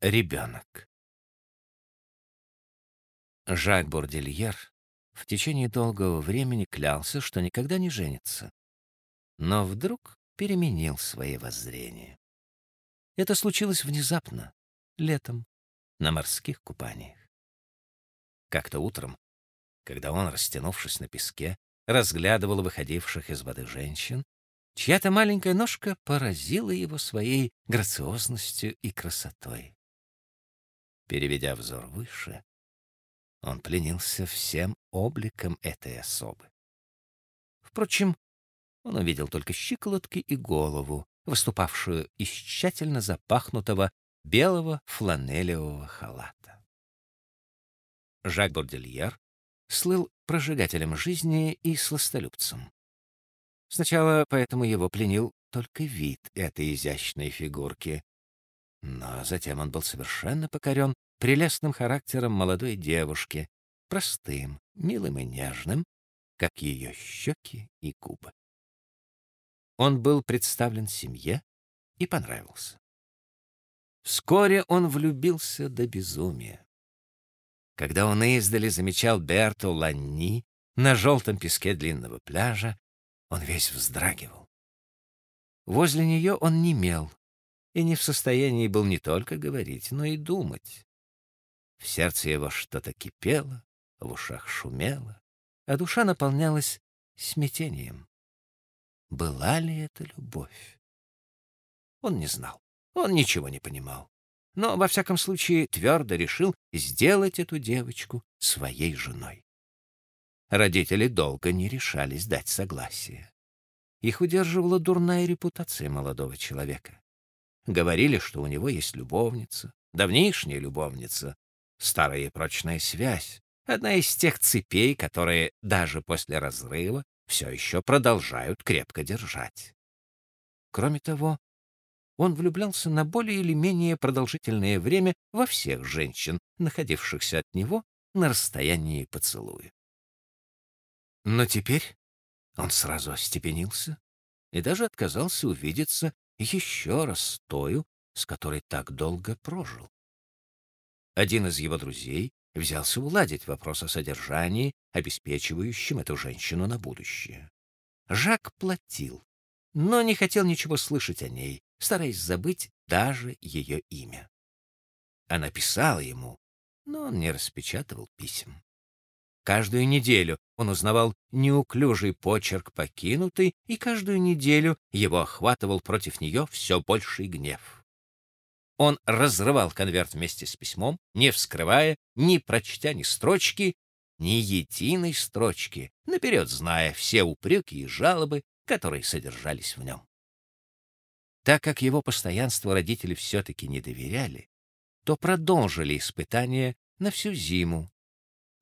Ребенок. Жак Бордельер в течение долгого времени клялся, что никогда не женится. Но вдруг переменил свои воззрения. Это случилось внезапно, летом, на морских купаниях. Как-то утром, когда он, растянувшись на песке, разглядывал выходивших из воды женщин, чья-то маленькая ножка поразила его своей грациозностью и красотой. Переведя взор выше, он пленился всем обликом этой особы. Впрочем, он увидел только щиколотки и голову, выступавшую из тщательно запахнутого белого фланелевого халата. Жак Бордельер слыл прожигателем жизни и сластолюбцем. Сначала поэтому его пленил только вид этой изящной фигурки, но затем он был совершенно покорен прелестным характером молодой девушки, простым, милым и нежным, как ее щеки и губы. Он был представлен семье и понравился. Вскоре он влюбился до безумия. Когда он издали замечал Берту Ланни на желтом песке длинного пляжа, он весь вздрагивал. Возле нее он не мел, и не в состоянии был не только говорить, но и думать. В сердце его что-то кипело, в ушах шумело, а душа наполнялась смятением. Была ли это любовь? Он не знал, он ничего не понимал, но, во всяком случае, твердо решил сделать эту девочку своей женой. Родители долго не решались дать согласие. Их удерживала дурная репутация молодого человека. Говорили, что у него есть любовница, давнишняя любовница, старая и прочная связь, одна из тех цепей, которые даже после разрыва все еще продолжают крепко держать. Кроме того, он влюблялся на более или менее продолжительное время во всех женщин, находившихся от него на расстоянии поцелуя. Но теперь он сразу остепенился и даже отказался увидеться еще раз тою, с которой так долго прожил. Один из его друзей взялся уладить вопрос о содержании, обеспечивающем эту женщину на будущее. Жак платил, но не хотел ничего слышать о ней, стараясь забыть даже ее имя. Она писала ему, но он не распечатывал писем. Каждую неделю он узнавал неуклюжий почерк покинутый, и каждую неделю его охватывал против нее все больший гнев. Он разрывал конверт вместе с письмом, не вскрывая, не прочтя ни строчки, ни единой строчки, наперед зная все упреки и жалобы, которые содержались в нем. Так как его постоянство родители все-таки не доверяли, то продолжили испытания на всю зиму,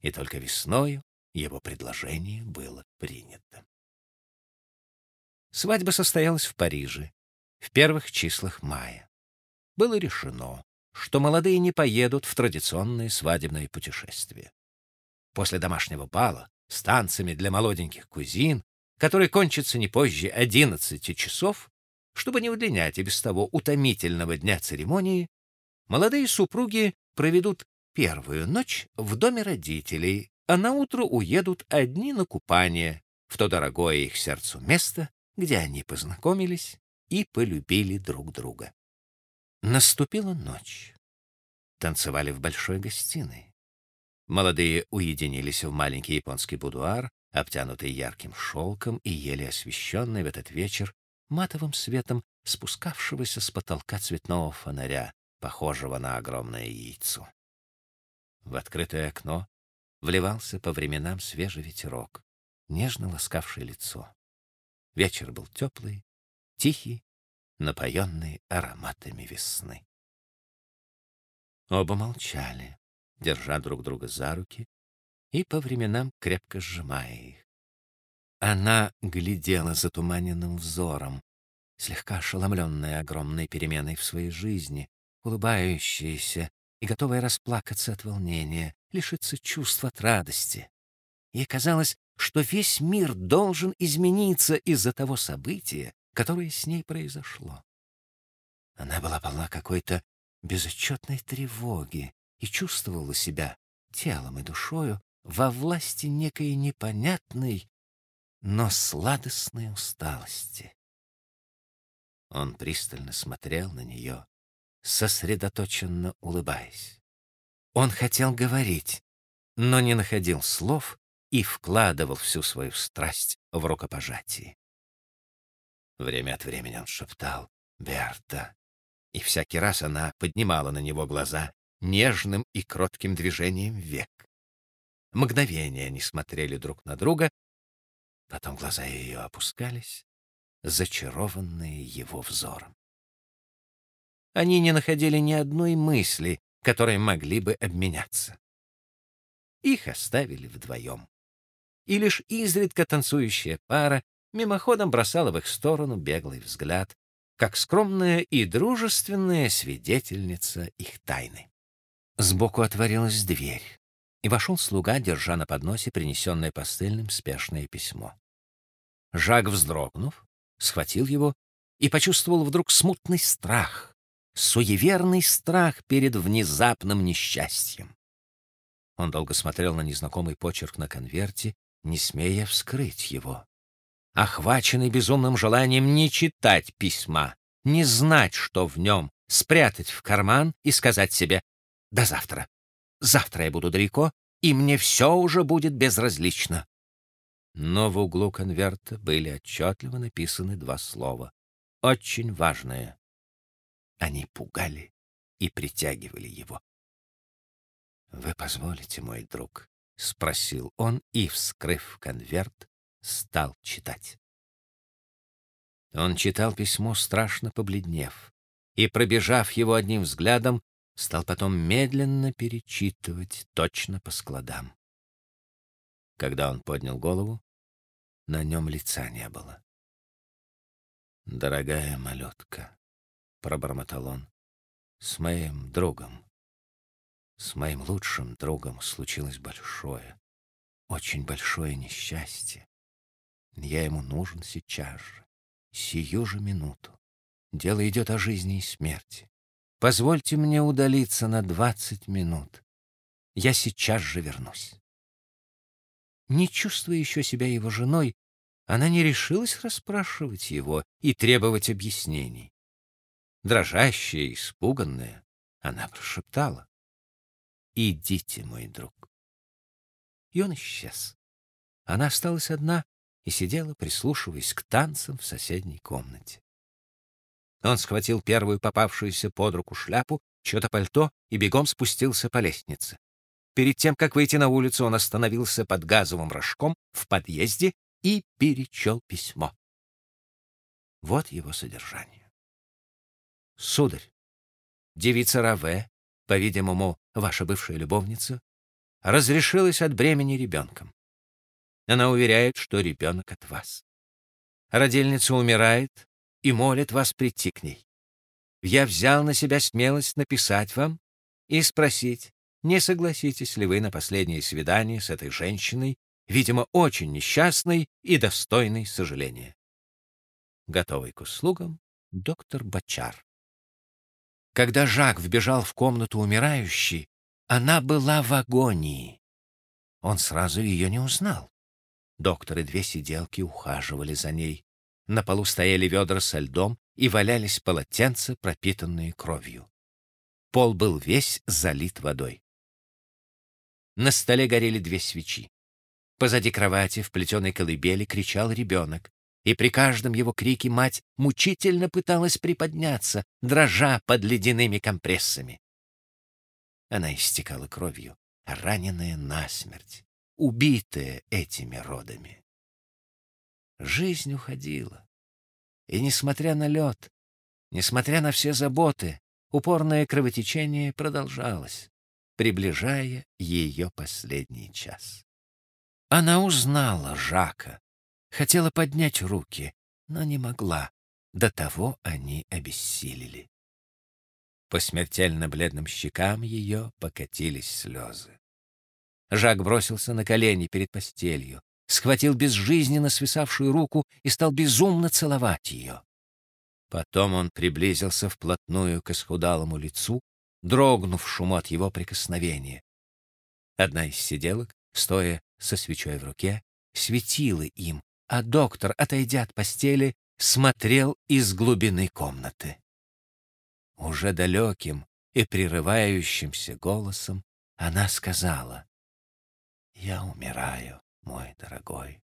и только весною его предложение было принято. Свадьба состоялась в Париже в первых числах мая. Было решено, что молодые не поедут в традиционное свадебное путешествие. После домашнего бала с танцами для молоденьких кузин, который кончится не позже 11 часов, чтобы не удлинять и без того утомительного дня церемонии, молодые супруги проведут первую ночь в доме родителей, а на утро уедут одни на купание в то дорогое их сердцу место, где они познакомились и полюбили друг друга. Наступила ночь. Танцевали в большой гостиной. Молодые уединились в маленький японский будуар, обтянутый ярким шелком и еле освещенный в этот вечер матовым светом спускавшегося с потолка цветного фонаря, похожего на огромное яйцо. В открытое окно вливался по временам свежий ветерок, нежно ласкавший лицо. Вечер был теплый, тихий, напоенный ароматами весны. Оба молчали, держа друг друга за руки и по временам крепко сжимая их. Она глядела затуманенным взором, слегка ошеломленная огромной переменой в своей жизни, улыбающаяся и готовая расплакаться от волнения, лишиться чувства от радости. Ей казалось, что весь мир должен измениться из-за того события, которое с ней произошло. Она была полна какой-то безотчетной тревоги и чувствовала себя телом и душою во власти некой непонятной, но сладостной усталости. Он пристально смотрел на нее, сосредоточенно улыбаясь. Он хотел говорить, но не находил слов и вкладывал всю свою страсть в рукопожатие. Время от времени он шептал «Берта», и всякий раз она поднимала на него глаза нежным и кротким движением век. Мгновение они смотрели друг на друга, потом глаза ее опускались, зачарованные его взором. Они не находили ни одной мысли, которой могли бы обменяться. Их оставили вдвоем. И лишь изредка танцующая пара мимоходом бросала в их сторону беглый взгляд, как скромная и дружественная свидетельница их тайны. Сбоку отворилась дверь, и вошел слуга, держа на подносе принесенное постыльным спешное письмо. Жак, вздрогнув, схватил его и почувствовал вдруг смутный страх, суеверный страх перед внезапным несчастьем. Он долго смотрел на незнакомый почерк на конверте, не смея вскрыть его. Охваченный безумным желанием не читать письма, не знать, что в нем, спрятать в карман и сказать себе «до завтра». Завтра я буду далеко, и мне все уже будет безразлично. Но в углу конверта были отчетливо написаны два слова, очень важные. Они пугали и притягивали его. «Вы позволите, мой друг?» — спросил он и, вскрыв конверт, стал читать. Он читал письмо, страшно побледнев, и, пробежав его одним взглядом, стал потом медленно перечитывать точно по складам. Когда он поднял голову, на нем лица не было. «Дорогая малютка», — пробормотал он, — «с моим другом, с моим лучшим другом случилось большое, очень большое несчастье. Я ему нужен сейчас же, сию же минуту. Дело идет о жизни и смерти. Позвольте мне удалиться на двадцать минут. Я сейчас же вернусь. Не чувствуя еще себя его женой, она не решилась расспрашивать его и требовать объяснений. Дрожащая, испуганная, она прошептала. «Идите, мой друг». И он исчез. Она осталась одна и сидела, прислушиваясь к танцам в соседней комнате. Он схватил первую попавшуюся под руку шляпу, чье-то пальто и бегом спустился по лестнице. Перед тем, как выйти на улицу, он остановился под газовым рожком в подъезде и перечел письмо. Вот его содержание. «Сударь, девица Раве, по-видимому, ваша бывшая любовница, разрешилась от бремени ребенком. Она уверяет, что ребенок от вас. Родильница умирает и молит вас прийти к ней. Я взял на себя смелость написать вам и спросить, не согласитесь ли вы на последнее свидание с этой женщиной, видимо, очень несчастной и достойной сожаления. Готовый к услугам, доктор Бачар. Когда Жак вбежал в комнату умирающей, она была в агонии. Он сразу ее не узнал. Доктор и две сиделки ухаживали за ней. На полу стояли ведра со льдом и валялись полотенца, пропитанные кровью. Пол был весь залит водой. На столе горели две свечи. Позади кровати в плетеной колыбели кричал ребенок, и при каждом его крике мать мучительно пыталась приподняться, дрожа под ледяными компрессами. Она истекала кровью, раненая насмерть, убитая этими родами. Жизнь уходила. И, несмотря на лед, несмотря на все заботы, упорное кровотечение продолжалось, приближая ее последний час. Она узнала Жака, хотела поднять руки, но не могла. До того они обессилели. По смертельно бледным щекам ее покатились слезы. Жак бросился на колени перед постелью, схватил безжизненно свисавшую руку и стал безумно целовать ее. Потом он приблизился вплотную к исхудалому лицу дрогнувшему от его прикосновения. Одна из сиделок, стоя со свечой в руке, светила им, а доктор, отойдя от постели, смотрел из глубины комнаты. Уже далеким и прерывающимся голосом она сказала, «Я умираю, мой дорогой.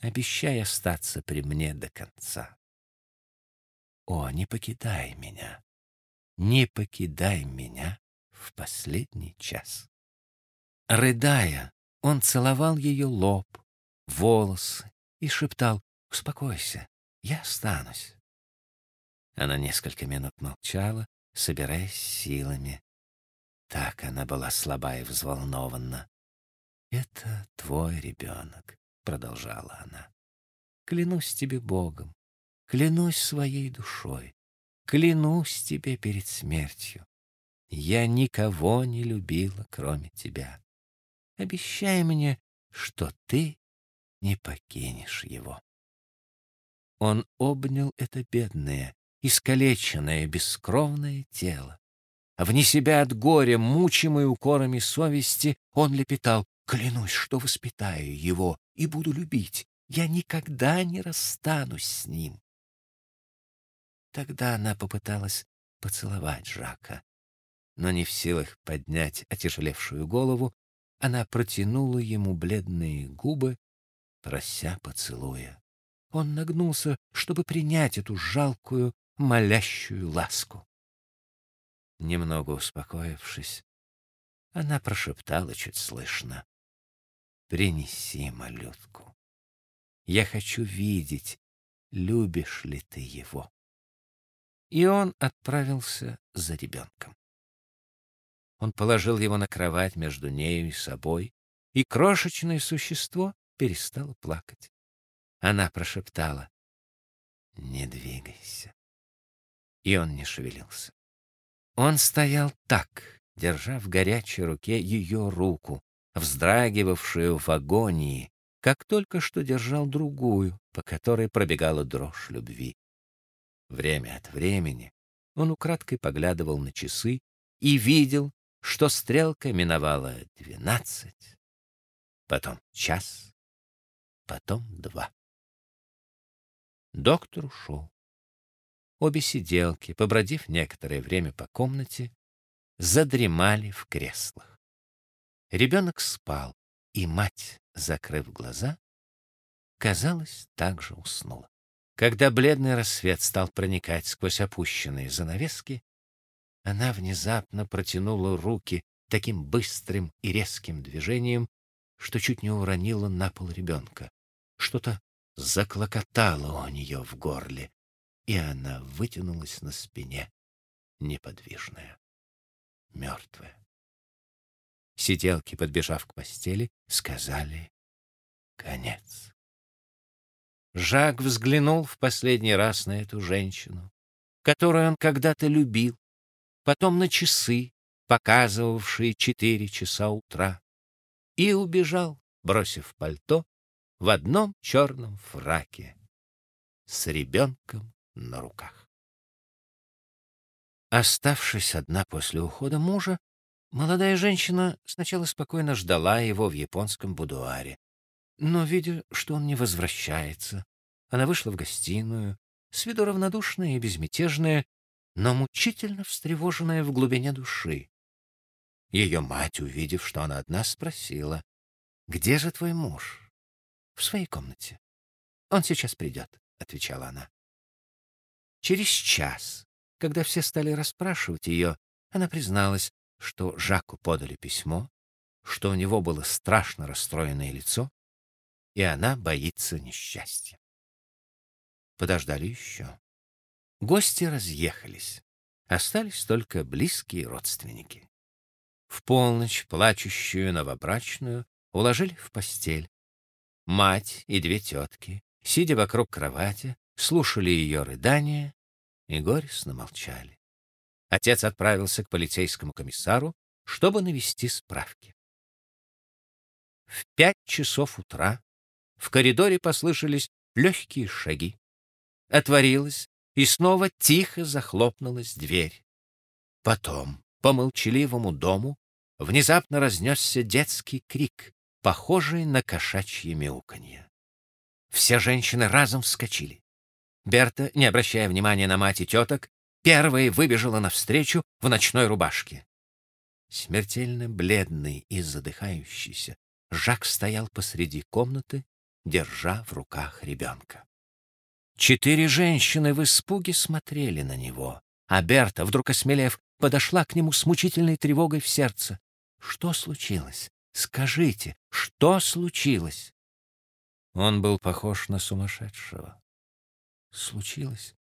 Обещай остаться при мне до конца. О, не покидай меня, не покидай меня в последний час». Рыдая, он целовал ее лоб, волосы и шептал «Успокойся, я останусь». Она несколько минут молчала, собираясь силами. Так она была слаба и взволнована. «Это твой ребенок», — продолжала она. «Клянусь тебе Богом, клянусь своей душой, клянусь тебе перед смертью. Я никого не любила, кроме тебя. Обещай мне, что ты не покинешь его». Он обнял это бедное, искалеченное, бескровное тело. А вне себя от горя, мучимый укорами совести, он лепетал «Клянусь, что воспитаю его и буду любить. Я никогда не расстанусь с ним». Тогда она попыталась поцеловать Жака, но не в силах поднять отяжелевшую голову, она протянула ему бледные губы, прося поцелуя. Он нагнулся, чтобы принять эту жалкую, молящую ласку. Немного успокоившись, она прошептала чуть слышно. «Принеси малютку. Я хочу видеть, любишь ли ты его». И он отправился за ребенком. Он положил его на кровать между нею и собой, и крошечное существо перестало плакать. Она прошептала «Не двигайся» и он не шевелился. Он стоял так, держа в горячей руке ее руку, вздрагивавшую в агонии, как только что держал другую, по которой пробегала дрожь любви. Время от времени он украдкой поглядывал на часы и видел, что стрелка миновала двенадцать, потом час, потом два. Доктор ушел. Обе сиделки, побродив некоторое время по комнате, задремали в креслах. Ребенок спал, и мать, закрыв глаза, казалось, также уснула. Когда бледный рассвет стал проникать сквозь опущенные занавески, она внезапно протянула руки таким быстрым и резким движением, что чуть не уронила на пол ребенка. Что-то заклокотало у нее в горле, и она вытянулась на спине, неподвижная, мертвая. Сиделки, подбежав к постели, сказали «Конец». Жак взглянул в последний раз на эту женщину, которую он когда-то любил, потом на часы, показывавшие четыре часа утра, и убежал, бросив пальто в одном черном фраке с ребенком на руках. Оставшись одна после ухода мужа, молодая женщина сначала спокойно ждала его в японском будуаре. Но, видя, что он не возвращается, она вышла в гостиную, с виду равнодушная и безмятежная, но мучительно встревоженная в глубине души. Ее мать, увидев, что она одна, спросила, «Где же твой муж?» «В своей комнате». «Он сейчас придет», — отвечала она. Через час, когда все стали расспрашивать ее, она призналась, что Жаку подали письмо, что у него было страшно расстроенное лицо, и она боится несчастья. Подождали еще. Гости разъехались. Остались только близкие родственники. В полночь плачущую новобрачную уложили в постель. Мать и две тетки, сидя вокруг кровати, слушали ее рыдания и горестно молчали. Отец отправился к полицейскому комиссару, чтобы навести справки. В пять часов утра в коридоре послышались легкие шаги. Отворилась, и снова тихо захлопнулась дверь. Потом по молчаливому дому внезапно разнесся детский крик, похожий на кошачье мяуканье. Все женщины разом вскочили. Берта, не обращая внимания на мать и теток, первой выбежала навстречу в ночной рубашке. Смертельно бледный и задыхающийся, Жак стоял посреди комнаты, держа в руках ребенка. Четыре женщины в испуге смотрели на него, а Берта, вдруг осмелев, подошла к нему с мучительной тревогой в сердце. «Что случилось? Скажите, что случилось?» Он был похож на сумасшедшего. «Случилось?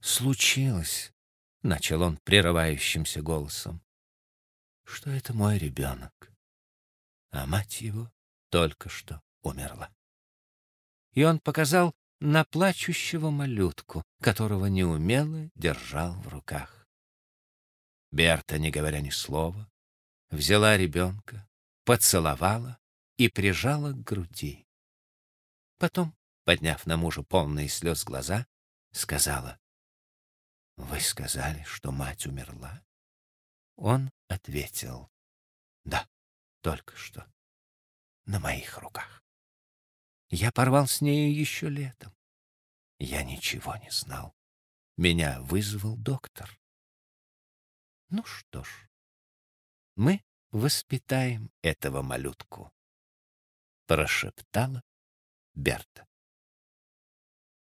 Случилось!» — начал он прерывающимся голосом. «Что это мой ребенок, а мать его только что умерла». И он показал на плачущего малютку, которого неумело держал в руках. Берта, не говоря ни слова, взяла ребенка, поцеловала и прижала к груди. Потом, подняв на мужа полные слез глаза, сказала, «Вы сказали, что мать умерла?» Он ответил, «Да, только что, на моих руках». Я порвал с нею еще летом. Я ничего не знал. Меня вызвал доктор. Ну что ж, мы воспитаем этого малютку, прошептала Берта.